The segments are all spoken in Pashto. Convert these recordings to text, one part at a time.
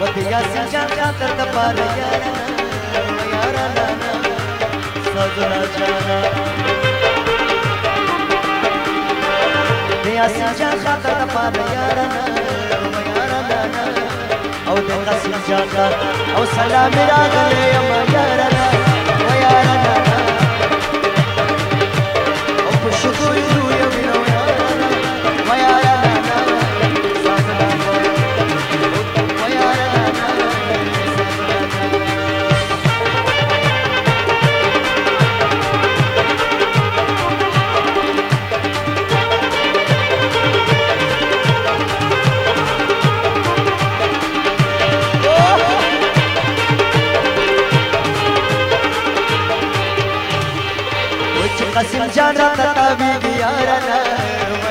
بدیا سی جانا تت پار یارانا یارانا سجنا جانا بدیا سی جانا تت پار یارانا یارانا او د قصې جانا او سلام راغلی یم یارانا जाना तभी भी यारा ना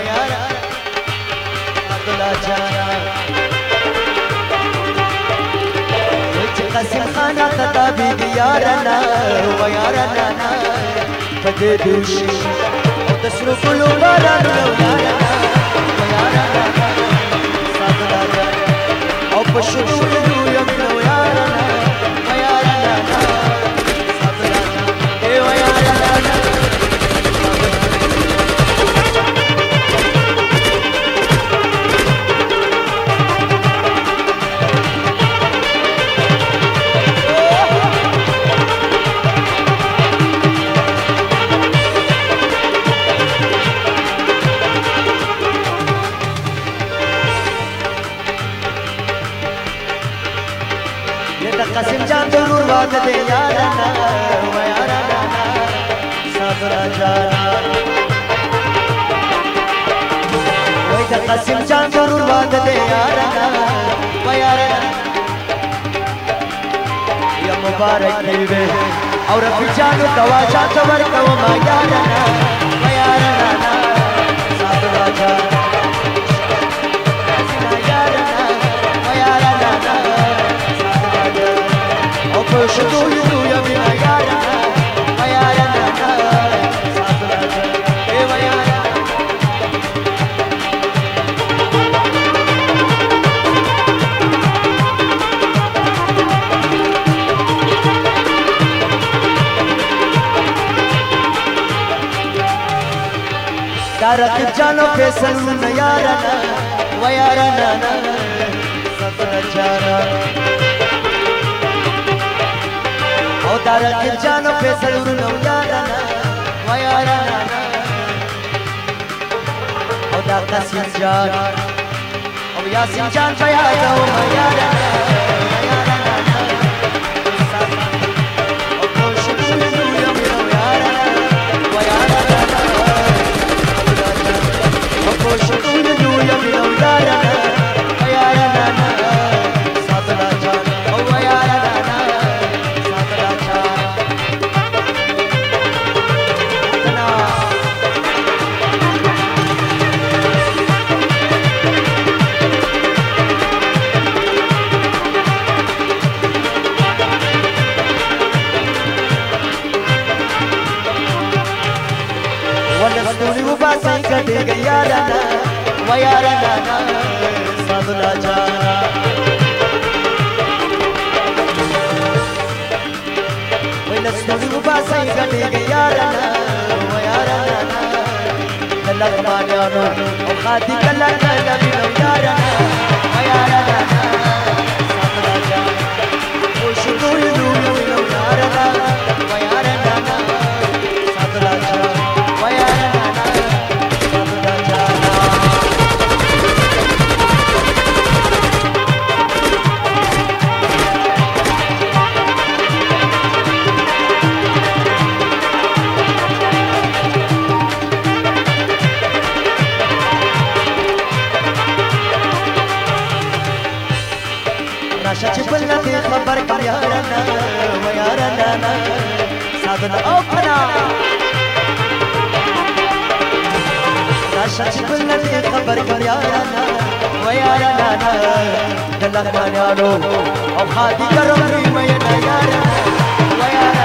यारा अगला जाना कसम खाना तभी भी यारा ना यारा ना ना बदे दूशी दसरो कुलो बारा नो यारा यारा ना सागरा जाना और पशु कसम जादू वाद दे याराना ओ याराना सबरा जाना ओए त कसम जादू वाद दे याराना ओ याराना या मुबारक दिल में और अभी जानू दवा जा खबर कहो मा याराना تارك جانو فیصل من یارانا و یارانا سفر چارا او تارك جانو فیصل من یارانا و یارانا او دا قسیم جان او یاسین جان پیادا و یارانا लड़ेगा याराना व याराना साधना जाना नस्ली उबासा लड़ेगा याराना व याराना लग माना खादी कला याराना راشه چې بل نه خبر کړ یارانه و یارانه سادن او فنا راشه چې بل نه خبر کړ یارانه و یارانه دلغ باندې اړو او خادي کرم مې نه یارانه و یارانه